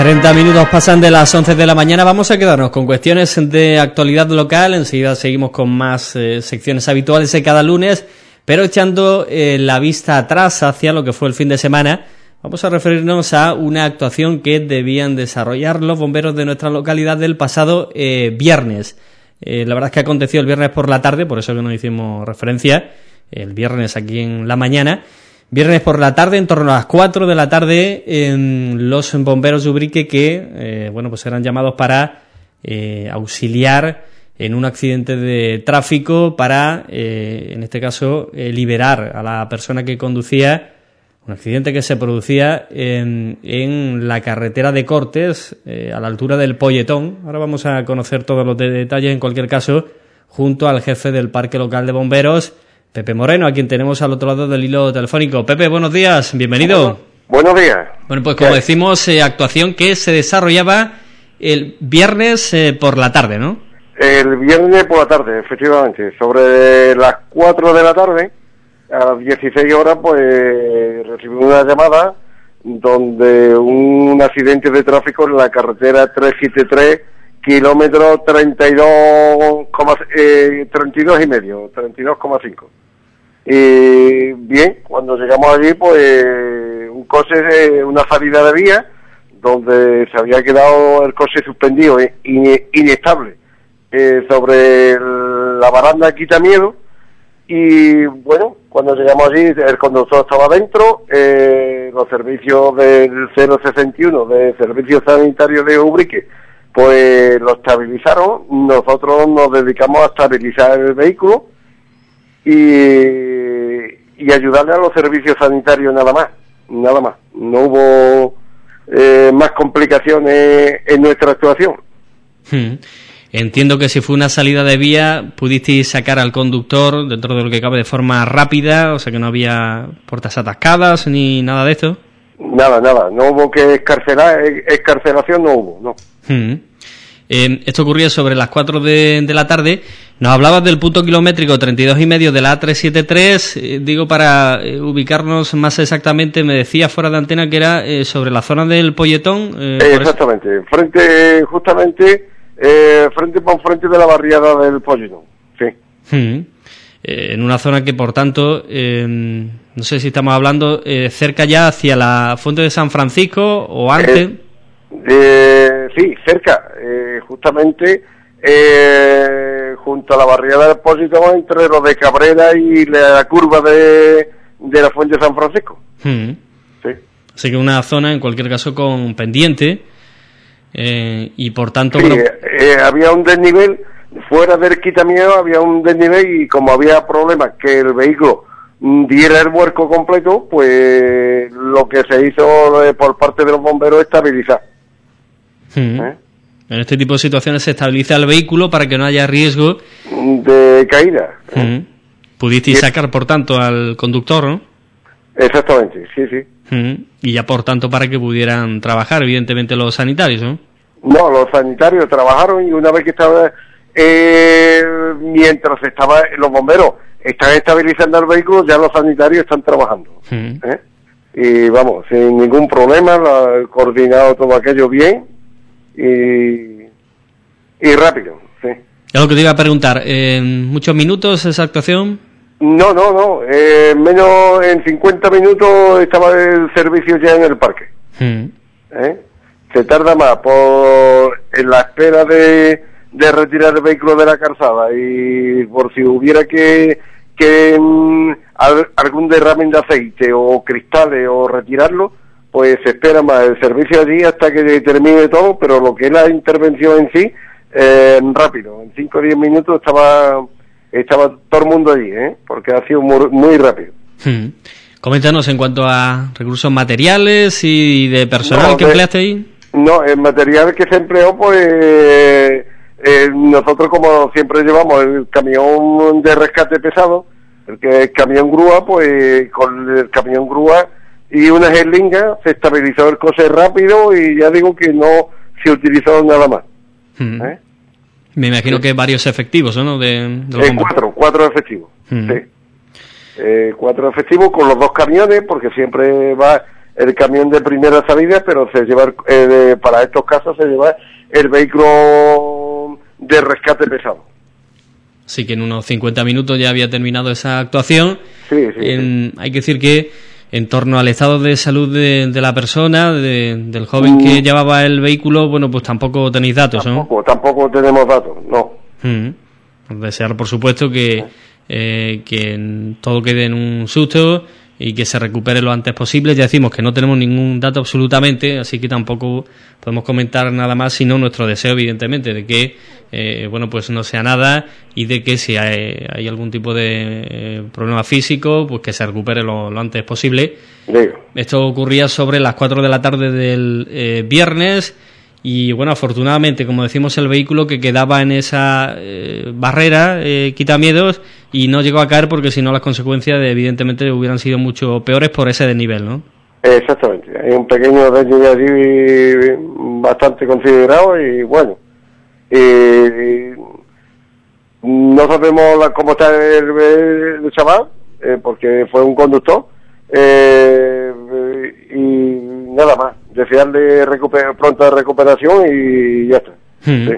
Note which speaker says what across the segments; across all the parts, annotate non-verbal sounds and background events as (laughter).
Speaker 1: 30 minutos pasan de las 11 de la mañana. Vamos a quedarnos con cuestiones de actualidad local. Enseguida seguimos con más eh, secciones habituales de cada lunes, pero echando eh, la vista atrás hacia lo que fue el fin de semana. Vamos a referirnos a una actuación que debían desarrollar los bomberos de nuestra localidad del pasado eh, viernes. la verdad es que aconteció el viernes por la tarde, por eso que no hicimos referencia, el viernes aquí en la mañana. Viernes por la tarde, en torno a las 4 de la tarde, los bomberos de Ubrique que, eh, bueno, pues eran llamados para eh, auxiliar en un accidente de tráfico para, eh, en este caso, liberar a la persona que conducía un accidente que se producía en, en la carretera de Cortes, a la altura del Polletón. Ahora vamos a conocer todos los detalles, en cualquier caso, junto al jefe del Parque Local de Bomberos, Pepe Moreno, a quien tenemos al otro lado del hilo telefónico. Pepe, buenos días, bienvenido.
Speaker 2: buenos días.
Speaker 1: Bueno, pues como decimos, eh, actuación que se desarrollaba el viernes eh, por la tarde, ¿no?
Speaker 2: El viernes por la tarde, efectivamente. Sobre las 4 de la tarde, a las 16 horas, pues recibí una llamada donde un accidente de tráfico en la carretera 373 kilómetro 32, eh, 32 y medio, 32,5. Y bien, cuando llegamos allí, pues un coche, una salida de vía, donde se había quedado el coche suspendido, e inestable, eh, sobre la baranda quita miedo. Y bueno, cuando llegamos allí, el conductor estaba dentro, eh, los servicios del 061, de Servicio Sanitario de Ubrique, pues lo estabilizaron, nosotros nos dedicamos a estabilizar el vehículo y, y ayudarle a los servicios sanitarios nada más, nada más. No hubo eh, más complicaciones en nuestra actuación.
Speaker 1: Hmm. Entiendo que si fue una salida de vía, pudisteis sacar al conductor dentro de lo que cabe de forma rápida, o sea que no había puertas atascadas ni nada de esto.
Speaker 2: Nada, nada, no hubo que escarcelar, escarcelación no hubo, no.
Speaker 1: Hmm. Eh, esto ocurría sobre las 4 de, la tarde. Nos hablabas del punto kilométrico 32 y medio de la A373. Eh, digo, para eh, ubicarnos más exactamente, me decía fuera de antena que era sobre la zona del Polletón.
Speaker 2: exactamente, frente, justamente, frente por frente de la barriada del Polletón. Sí.
Speaker 1: Hmm. en una zona que, por tanto, no sé si estamos hablando cerca ya hacia la Fuente de San Francisco o antes.
Speaker 2: Eh, sí, cerca, eh, justamente eh, junto a la barriada del Depósito entre lo de Cabrera y la curva de, de la Fuente de San Francisco.
Speaker 1: Hmm. Sí. Así que una zona, en cualquier caso, con pendiente eh, y por tanto...
Speaker 2: Sí, había un desnivel, fuera del quitamiedo había un desnivel y como había problemas que el vehículo diera el vuelco completo, pues lo que se hizo por parte de los bomberos es estabilizar.
Speaker 1: ¿Eh? En este tipo de situaciones se estabiliza el vehículo para que no haya riesgo
Speaker 2: de caída.
Speaker 1: Pudisteis sacar, por tanto, al conductor, ¿no?
Speaker 2: Exactamente, sí, sí.
Speaker 1: Y ya, por tanto, para que pudieran trabajar, evidentemente, los sanitarios, ¿no?
Speaker 2: No, los sanitarios trabajaron y una vez que estaba, eh, mientras estaba los bomberos están estabilizando el vehículo, ya los sanitarios están trabajando. ¿eh? Y vamos, sin ningún problema, coordinado todo aquello bien y, y rápido, sí.
Speaker 1: Es lo que te iba a preguntar, ¿en muchos minutos esa actuación?
Speaker 2: No, no, no, eh, menos en 50 minutos estaba el servicio ya en el parque. Hmm. ¿Eh? Se tarda más por en la espera de, de retirar el vehículo de la calzada y por si hubiera que, que mm, algún derrame de aceite o cristales o retirarlo, pues se espera más el servicio allí hasta que termine todo, pero lo que es la intervención en sí, eh, rápido, en 5 o 10 minutos estaba estaba todo el mundo allí, ¿eh? porque ha sido muy, rápido.
Speaker 1: Hmm. Coméntanos en cuanto a recursos materiales y de personal que empleaste ahí.
Speaker 2: No, el material que se empleó, pues eh, nosotros como siempre llevamos el camión de rescate pesado, el que es camión grúa, pues con el camión grúa y una jeringa, se estabilizó el coche rápido y ya digo que no se utilizó nada más.
Speaker 1: Hmm. ¿Eh? Me imagino que varios efectivos, ¿no? De,
Speaker 2: cuatro, cuatro efectivos. Hmm. Sí. Eh, cuatro efectivos con los dos camiones, porque siempre va el camión de primera salida, pero se lleva, eh, para estos casos se lleva el vehículo de rescate pesado.
Speaker 1: Así que en unos 50 minutos ya había terminado esa actuación.
Speaker 2: Sí, sí,
Speaker 1: Hay que decir que en torno al estado de salud de, la persona, del joven que mm. llevaba el vehículo, bueno, pues tampoco tenéis datos,
Speaker 2: tampoco, Tampoco tenemos datos, no.
Speaker 1: Mm. Desear, por supuesto, que, eh, que todo quede en un susto y que se recupere lo antes posible. Ya decimos que no tenemos ningún dato absolutamente, así que tampoco podemos comentar nada más, sino nuestro deseo, evidentemente, de que eh, bueno pues no sea nada y de que si hay, algún tipo de eh, problema físico, pues que se recupere lo, antes posible. Esto ocurría sobre las 4 de la tarde del eh, viernes. Y bueno, afortunadamente, como decimos, el vehículo que quedaba en esa eh, barrera eh, quita miedos y no llegó a caer porque si no las consecuencias evidentemente hubieran sido mucho peores por ese desnivel, ¿no?
Speaker 2: Exactamente, hay un pequeño desnivel allí bastante considerado y bueno, no sabemos cómo está el, chaval eh, porque fue un conductor y nada más desearle recuper pronta recuperación y ya está. Hmm.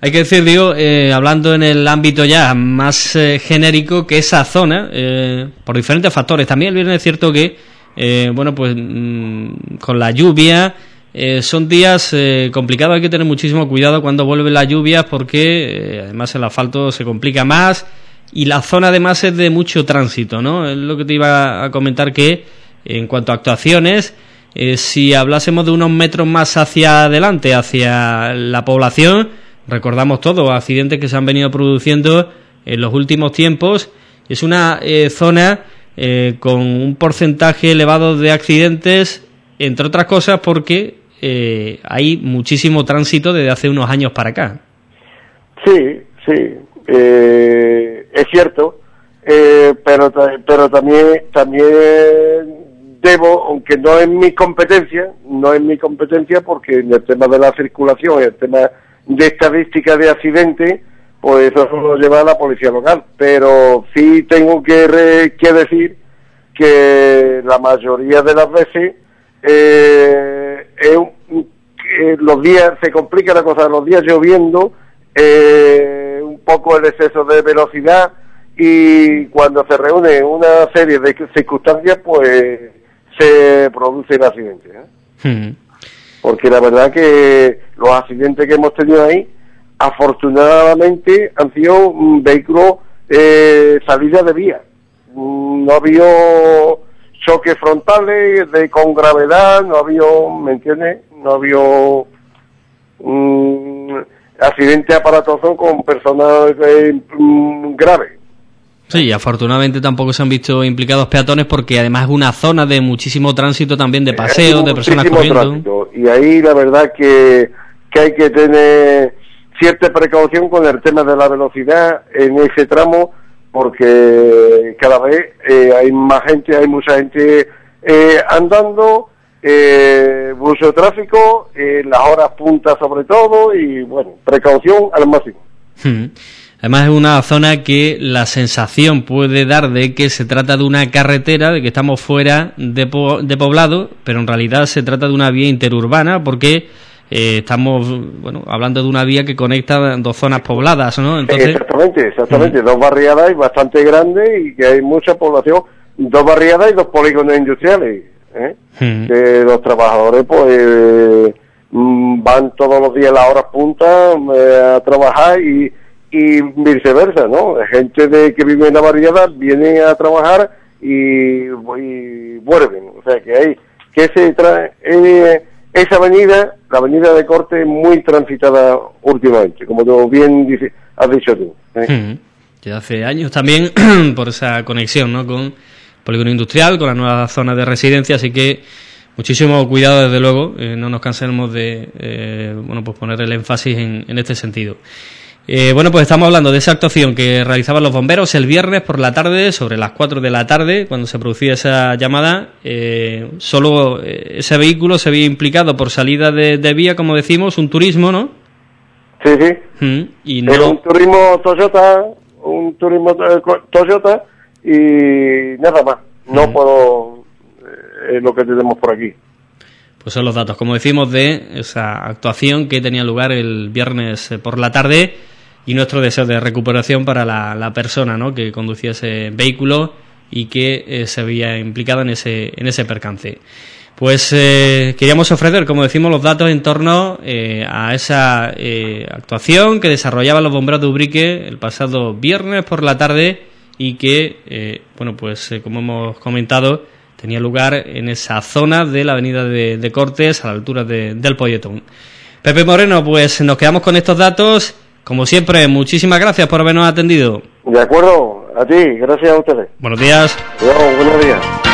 Speaker 1: Hay que decir, digo, eh, hablando en el ámbito ya más eh, genérico, que esa zona, eh, por diferentes factores, también el viernes es cierto que, bueno, pues mm, con la lluvia, son días complicados, hay que tener muchísimo cuidado cuando vuelve la lluvia porque además el asfalto se complica más y la zona además es de mucho tránsito, ¿no? Es lo que te iba a comentar que en cuanto a actuaciones, eh, si hablásemos de unos metros más hacia adelante, hacia la población, recordamos todos accidentes que se han venido produciendo en los últimos tiempos. Es una eh, zona eh, con un porcentaje elevado de accidentes, entre otras cosas porque hay muchísimo tránsito desde hace unos años para acá.
Speaker 2: Sí, sí, es cierto, pero, pero también, también debo, aunque no es mi competencia, no es mi competencia porque en el tema de la circulación, en el tema de estadística de accidentes, pues eso lo lleva la policía local. Pero sí tengo que, que decir que la mayoría de las veces eh, los días se complica la cosa, los días lloviendo, eh, un poco el exceso de velocidad y cuando se reúne una serie de circunstancias, pues se producen accidentes. ¿eh? Hmm. Porque la verdad que los accidentes que hemos tenido ahí, afortunadamente han sido vehículos eh, salida de vía. No había choques frontales de, con gravedad, no había, ¿me entiendes? No había un accidente aparatoso con personas eh, graves.
Speaker 1: Sí, afortunadamente tampoco se han visto implicados peatones porque además es una zona de muchísimo tránsito también de paseos, de personas corriendo.
Speaker 2: Y ahí la verdad que, que hay que tener cierta precaución con el tema de la velocidad en ese tramo porque cada vez eh, hay más gente, hay mucha gente eh, andando, eh, mucho tráfico, eh, las horas puntas sobre todo y bueno, precaución al máximo.
Speaker 1: Hmm. Además es una zona que la sensación puede dar de que se trata de una carretera, de que estamos fuera de, poblado, pero en realidad se trata de una vía interurbana porque eh, estamos bueno hablando de una vía que conecta dos zonas pobladas, ¿no?
Speaker 2: Exactamente, exactamente. Dos barriadas y bastante grandes y que hay mucha población. Dos barriadas y dos polígonos industriales. ¿eh? Que los trabajadores pues mm, van todos los días a las horas puntas eh, a trabajar y y viceversa, ¿no? Gente de que vive en la variedad viene a trabajar y, vuelven, o sea que hay que se trae eh, esa avenida, la avenida de Corte, muy transitada últimamente, como tú bien dice, has dicho tú.
Speaker 1: ¿eh? hace años también (clears throat) por esa conexión, ¿no? Con polígono industrial, con la nueva zona de residencia, así que muchísimo cuidado desde luego, eh, no nos cansemos de eh, bueno pues poner el énfasis en, en este sentido. Eh, bueno, pues estamos hablando de esa actuación que realizaban los bomberos el viernes por la tarde, sobre las 4 de la tarde, cuando se producía esa llamada. Eh, solo eh, ese vehículo se había implicado por salida de, vía, como decimos, un turismo, ¿no?
Speaker 2: Sí, sí. Mm, y no... un turismo Toyota, un turismo Toyota y nada más. No mm. puedo es lo que tenemos por aquí.
Speaker 1: Pues son los datos, como decimos, de esa actuación que tenía lugar el viernes eh, por la tarde y nuestro deseo de recuperación para la, persona ¿no? que conducía ese vehículo y que eh, se había implicado en ese, en ese percance. Pues eh, queríamos ofrecer, como decimos, los datos en torno eh, a esa actuación que desarrollaban los bomberos de Ubrique el pasado viernes por la tarde y que, bueno, pues como hemos comentado, tenía lugar en esa zona de la avenida de, Cortes, a la altura del Polletón. Pepe Moreno, pues nos quedamos con estos datos. Como siempre, muchísimas gracias por habernos atendido.
Speaker 2: De acuerdo, a ti, gracias a ustedes.
Speaker 1: Buenos días.
Speaker 2: buenos días.